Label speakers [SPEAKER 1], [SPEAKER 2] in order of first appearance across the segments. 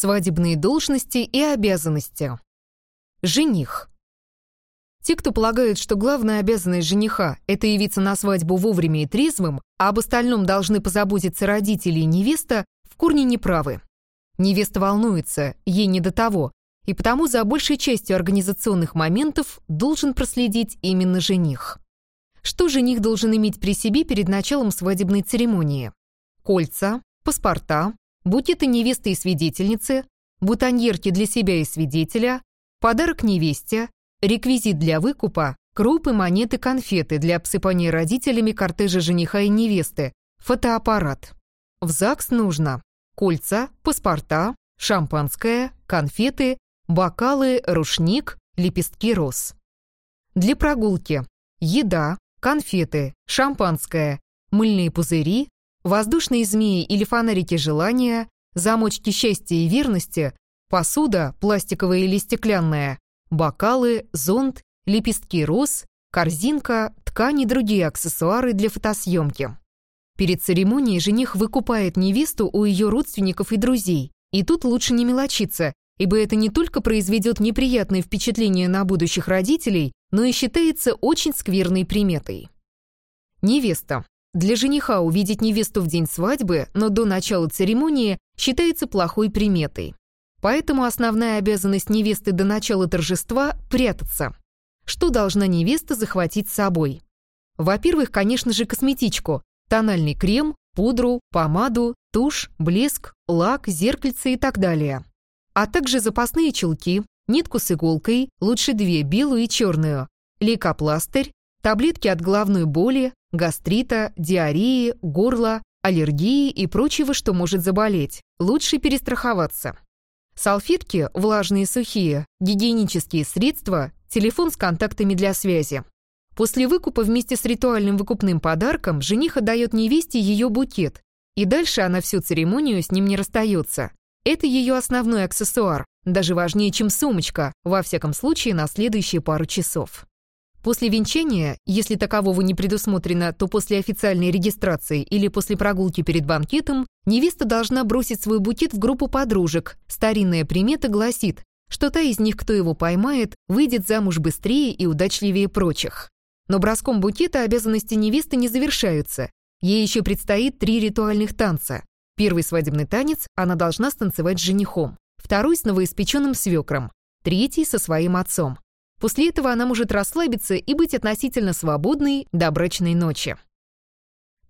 [SPEAKER 1] Свадебные должности и обязанности. Жених. Те, кто полагают, что главная обязанность жениха – это явиться на свадьбу вовремя и трезвым, а об остальном должны позаботиться родители и невеста, в корне неправы. Невеста волнуется, ей не до того, и потому за большей частью организационных моментов должен проследить именно жених. Что жених должен иметь при себе перед началом свадебной церемонии? Кольца, паспорта, букеты невесты и свидетельницы, бутоньерки для себя и свидетеля, подарок невесте, реквизит для выкупа, крупы, монеты, конфеты для обсыпания родителями кортежа жениха и невесты, фотоаппарат. В ЗАГС нужно кольца, паспорта, шампанское, конфеты, бокалы, рушник, лепестки роз. Для прогулки еда, конфеты, шампанское, мыльные пузыри, воздушные змеи или фонарики желания, замочки счастья и верности, посуда, пластиковая или стеклянная, бокалы, зонт, лепестки роз, корзинка, ткани и другие аксессуары для фотосъемки. Перед церемонией жених выкупает невесту у ее родственников и друзей. И тут лучше не мелочиться, ибо это не только произведет неприятное впечатление на будущих родителей, но и считается очень скверной приметой. Невеста. Для жениха увидеть невесту в день свадьбы, но до начала церемонии, считается плохой приметой. Поэтому основная обязанность невесты до начала торжества – прятаться. Что должна невеста захватить с собой? Во-первых, конечно же, косметичку, тональный крем, пудру, помаду, тушь, блеск, лак, зеркальце и так далее. А также запасные чулки, нитку с иголкой, лучше две, белую и черную, лейкопластырь, таблетки от головной боли, гастрита, диареи, горла, аллергии и прочего, что может заболеть. Лучше перестраховаться. Салфетки, влажные и сухие, гигиенические средства, телефон с контактами для связи. После выкупа вместе с ритуальным выкупным подарком жених отдает невесте ее букет, и дальше она всю церемонию с ним не расстается. Это ее основной аксессуар, даже важнее, чем сумочка, во всяком случае на следующие пару часов. После венчания, если такового не предусмотрено, то после официальной регистрации или после прогулки перед банкетом, невеста должна бросить свой букет в группу подружек. Старинная примета гласит, что та из них, кто его поймает, выйдет замуж быстрее и удачливее прочих. Но броском букета обязанности невесты не завершаются. Ей еще предстоит три ритуальных танца. Первый свадебный танец она должна станцевать с женихом, второй с новоиспеченным свекром, третий со своим отцом. После этого она может расслабиться и быть относительно свободной до брачной ночи.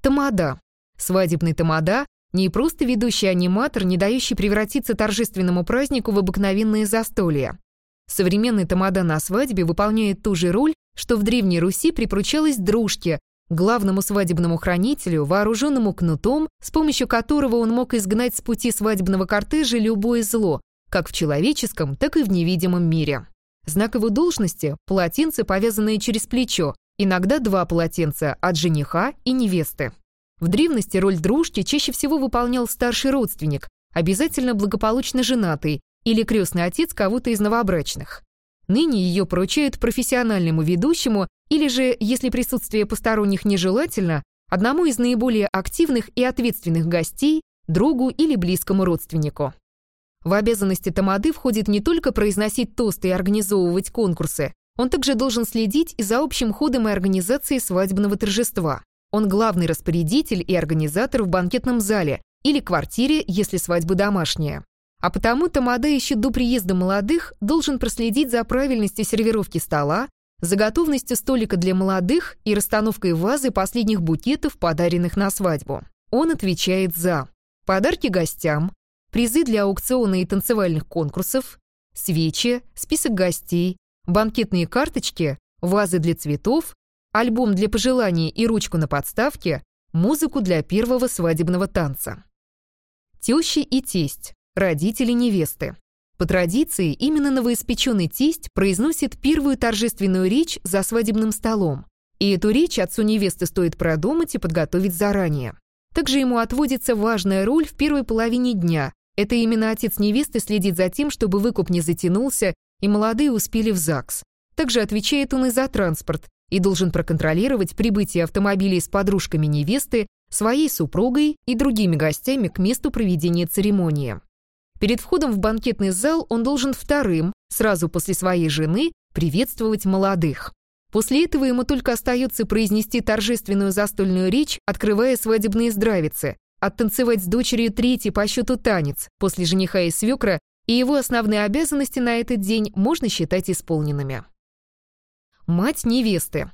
[SPEAKER 1] Тамада. Свадебный тамада – не просто ведущий аниматор, не дающий превратиться торжественному празднику в обыкновенное застолье. Современный тамада на свадьбе выполняет ту же роль, что в Древней Руси припручалось дружке, главному свадебному хранителю, вооруженному кнутом, с помощью которого он мог изгнать с пути свадебного кортежа любое зло, как в человеческом, так и в невидимом мире. Знак его должности – полотенце, повязанное через плечо, иногда два полотенца от жениха и невесты. В древности роль дружки чаще всего выполнял старший родственник, обязательно благополучно женатый или крестный отец кого-то из новобрачных. Ныне ее поручают профессиональному ведущему или же, если присутствие посторонних нежелательно, одному из наиболее активных и ответственных гостей, другу или близкому родственнику. В обязанности тамады входит не только произносить тосты и организовывать конкурсы, он также должен следить и за общим ходом и организацией свадебного торжества. Он главный распорядитель и организатор в банкетном зале или квартире, если свадьба домашняя. А потому тамада еще до приезда молодых должен проследить за правильностью сервировки стола, за готовностью столика для молодых и расстановкой вазы последних букетов, подаренных на свадьбу. Он отвечает за подарки гостям, призы для аукциона и танцевальных конкурсов, свечи, список гостей, банкетные карточки, вазы для цветов, альбом для пожеланий и ручку на подставке, музыку для первого свадебного танца. Тещи и тесть, родители невесты. По традиции, именно новоиспеченный тесть произносит первую торжественную речь за свадебным столом. И эту речь отцу невесты стоит продумать и подготовить заранее. Также ему отводится важная роль в первой половине дня, это именно отец невесты следит за тем, чтобы выкуп не затянулся и молодые успели в ЗАГС. Также отвечает он и за транспорт и должен проконтролировать прибытие автомобилей с подружками невесты, своей супругой и другими гостями к месту проведения церемонии. Перед входом в банкетный зал он должен вторым, сразу после своей жены, приветствовать молодых. После этого ему только остается произнести торжественную застольную речь, открывая свадебные здравицы, оттанцевать с дочерью третий по счету танец после жениха и свекра, и его основные обязанности на этот день можно считать исполненными. Мать невесты.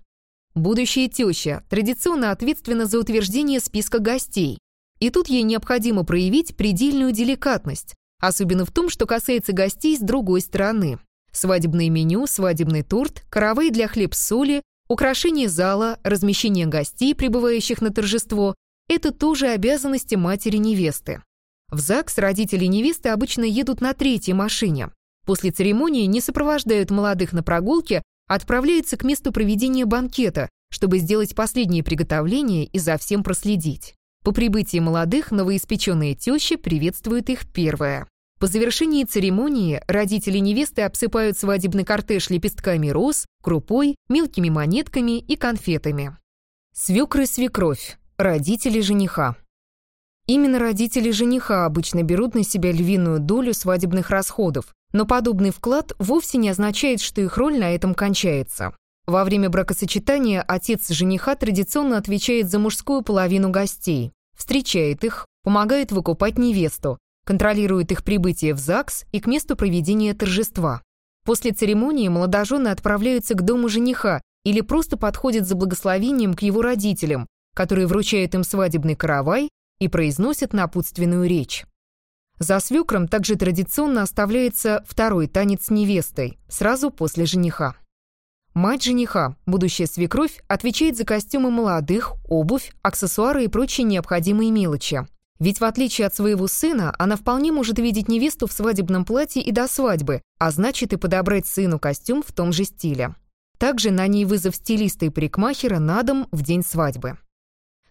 [SPEAKER 1] Будущая теща традиционно ответственна за утверждение списка гостей. И тут ей необходимо проявить предельную деликатность, особенно в том, что касается гостей с другой стороны. Свадебное меню, свадебный торт, каравай для хлеб-соли, украшение зала, размещение гостей, прибывающих на торжество – это тоже обязанности матери невесты. В ЗАГС родители невесты обычно едут на третьей машине. После церемонии не сопровождают молодых на прогулке, а отправляются к месту проведения банкета, чтобы сделать последние приготовления и за всем проследить. По прибытии молодых новоиспеченные тещи приветствуют их первая. По завершении церемонии родители невесты обсыпают свадебный кортеж лепестками роз, крупой, мелкими монетками и конфетами. Свекры и свекровь, родители жениха. Именно родители жениха обычно берут на себя львиную долю свадебных расходов, но подобный вклад вовсе не означает, что их роль на этом кончается. Во время бракосочетания отец жениха традиционно отвечает за мужскую половину гостей, встречает их, помогает выкупать невесту, контролирует их прибытие в ЗАГС и к месту проведения торжества. После церемонии молодожены отправляются к дому жениха или просто подходят за благословением к его родителям, которые вручают им свадебный каравай и произносят напутственную речь. За свекром также традиционно оставляется второй танец с невестой, сразу после жениха. Мать жениха, будущая свекровь, отвечает за костюмы молодых, обувь, аксессуары и прочие необходимые мелочи. Ведь в отличие от своего сына, она вполне может видеть невесту в свадебном платье и до свадьбы, а значит и подобрать сыну костюм в том же стиле. Также на ней вызов стилиста и парикмахера на дом в день свадьбы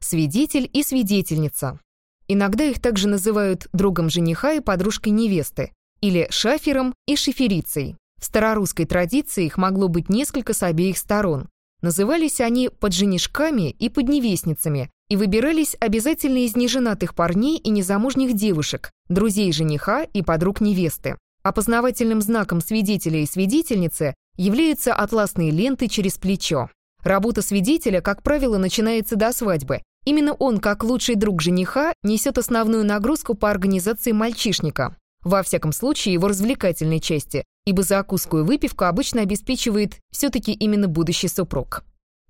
[SPEAKER 1] свидетель и свидетельница. Иногда их также называют другом жениха и подружкой невесты, или шафером и шиферицей. В старорусской традиции их могло быть несколько с обеих сторон. Назывались они подженишками и подневестницами и выбирались обязательно из неженатых парней и незамужних девушек, друзей жениха и подруг невесты. Опознавательным знаком свидетеля и свидетельницы являются атласные ленты через плечо. Работа свидетеля, как правило, начинается до свадьбы, Именно он, как лучший друг жениха, несет основную нагрузку по организации мальчишника. Во всяком случае, его развлекательной части, ибо закуску и выпивку обычно обеспечивает все-таки именно будущий супруг.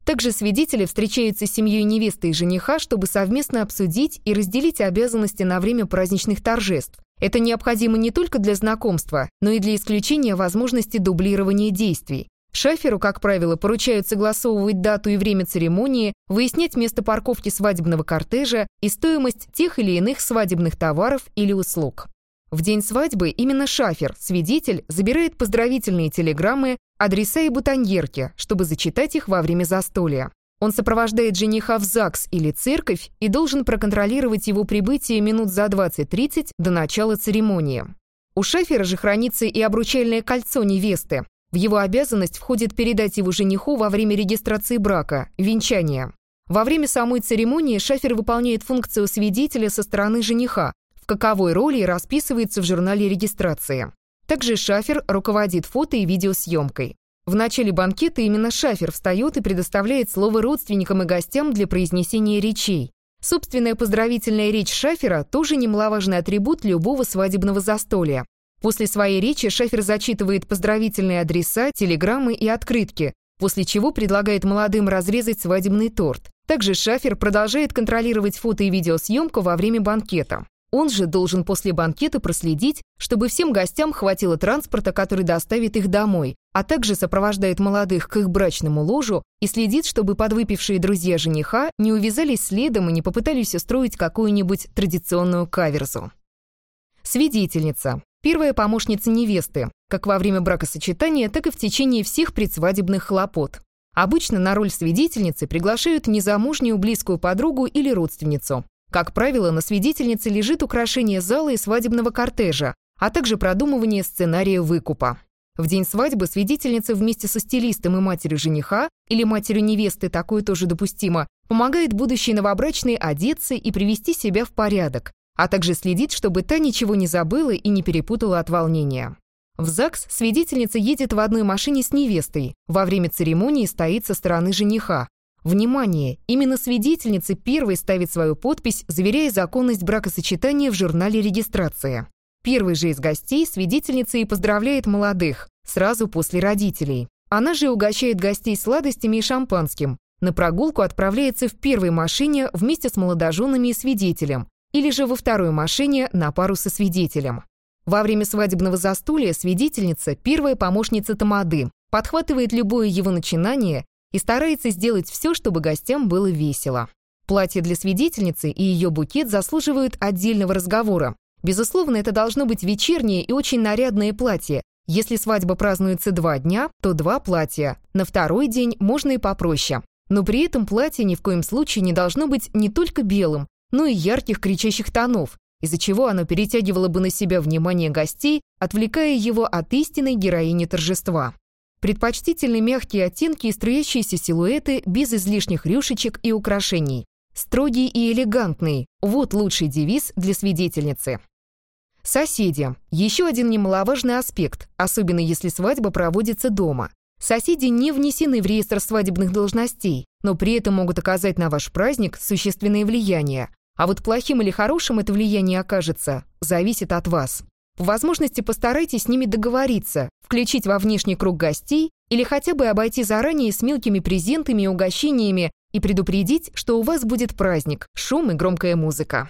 [SPEAKER 1] Также свидетели встречаются с семьей невесты и жениха, чтобы совместно обсудить и разделить обязанности на время праздничных торжеств. Это необходимо не только для знакомства, но и для исключения возможности дублирования действий. Шаферу, как правило, поручают согласовывать дату и время церемонии, выяснять место парковки свадебного кортежа и стоимость тех или иных свадебных товаров или услуг. В день свадьбы именно шафер, свидетель, забирает поздравительные телеграммы, адреса и бутоньерки, чтобы зачитать их во время застолья. Он сопровождает жениха в ЗАГС или церковь и должен проконтролировать его прибытие минут за 20-30 до начала церемонии. У шафера же хранится и обручальное кольцо невесты, в его обязанность входит передать его жениху во время регистрации брака, венчания. Во время самой церемонии шафер выполняет функцию свидетеля со стороны жениха, в каковой роли расписывается в журнале регистрации. Также шафер руководит фото и видеосъемкой. В начале банкета именно шафер встает и предоставляет слово родственникам и гостям для произнесения речей. Собственная поздравительная речь шафера тоже немаловажный атрибут любого свадебного застолья. После своей речи Шефер зачитывает поздравительные адреса, телеграммы и открытки, после чего предлагает молодым разрезать свадебный торт. Также Шафер продолжает контролировать фото и видеосъемку во время банкета. Он же должен после банкета проследить, чтобы всем гостям хватило транспорта, который доставит их домой, а также сопровождает молодых к их брачному ложу и следит, чтобы подвыпившие друзья жениха не увязались следом и не попытались устроить какую-нибудь традиционную каверзу. Свидетельница первая помощница невесты, как во время бракосочетания, так и в течение всех предсвадебных хлопот. Обычно на роль свидетельницы приглашают незамужнюю близкую подругу или родственницу. Как правило, на свидетельнице лежит украшение зала и свадебного кортежа, а также продумывание сценария выкупа. В день свадьбы свидетельница вместе со стилистом и матерью жениха или матерью невесты, такое тоже допустимо, помогает будущей новобрачной одеться и привести себя в порядок, а также следит, чтобы та ничего не забыла и не перепутала от волнения. В ЗАГС свидетельница едет в одной машине с невестой, во время церемонии стоит со стороны жениха. Внимание! Именно свидетельница первой ставит свою подпись, заверяя законность бракосочетания в журнале регистрации. Первый же из гостей свидетельница и поздравляет молодых, сразу после родителей. Она же угощает гостей сладостями и шампанским. На прогулку отправляется в первой машине вместе с молодоженами и свидетелем, или же во второй машине на пару со свидетелем. Во время свадебного застолья свидетельница, первая помощница Тамады, подхватывает любое его начинание и старается сделать все, чтобы гостям было весело. Платье для свидетельницы и ее букет заслуживают отдельного разговора. Безусловно, это должно быть вечернее и очень нарядное платье. Если свадьба празднуется два дня, то два платья. На второй день можно и попроще. Но при этом платье ни в коем случае не должно быть не только белым, но и ярких кричащих тонов, из-за чего оно перетягивало бы на себя внимание гостей, отвлекая его от истинной героини торжества. Предпочтительны мягкие оттенки и струящиеся силуэты без излишних рюшечек и украшений. Строгий и элегантный – вот лучший девиз для свидетельницы. Соседи – еще один немаловажный аспект, особенно если свадьба проводится дома. Соседи не внесены в реестр свадебных должностей, но при этом могут оказать на ваш праздник существенное влияние, а вот плохим или хорошим это влияние окажется, зависит от вас. По возможности постарайтесь с ними договориться, включить во внешний круг гостей или хотя бы обойти заранее с мелкими презентами и угощениями и предупредить, что у вас будет праздник, шум и громкая музыка.